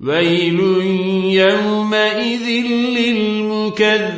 ويل يومئذ للمكذبين.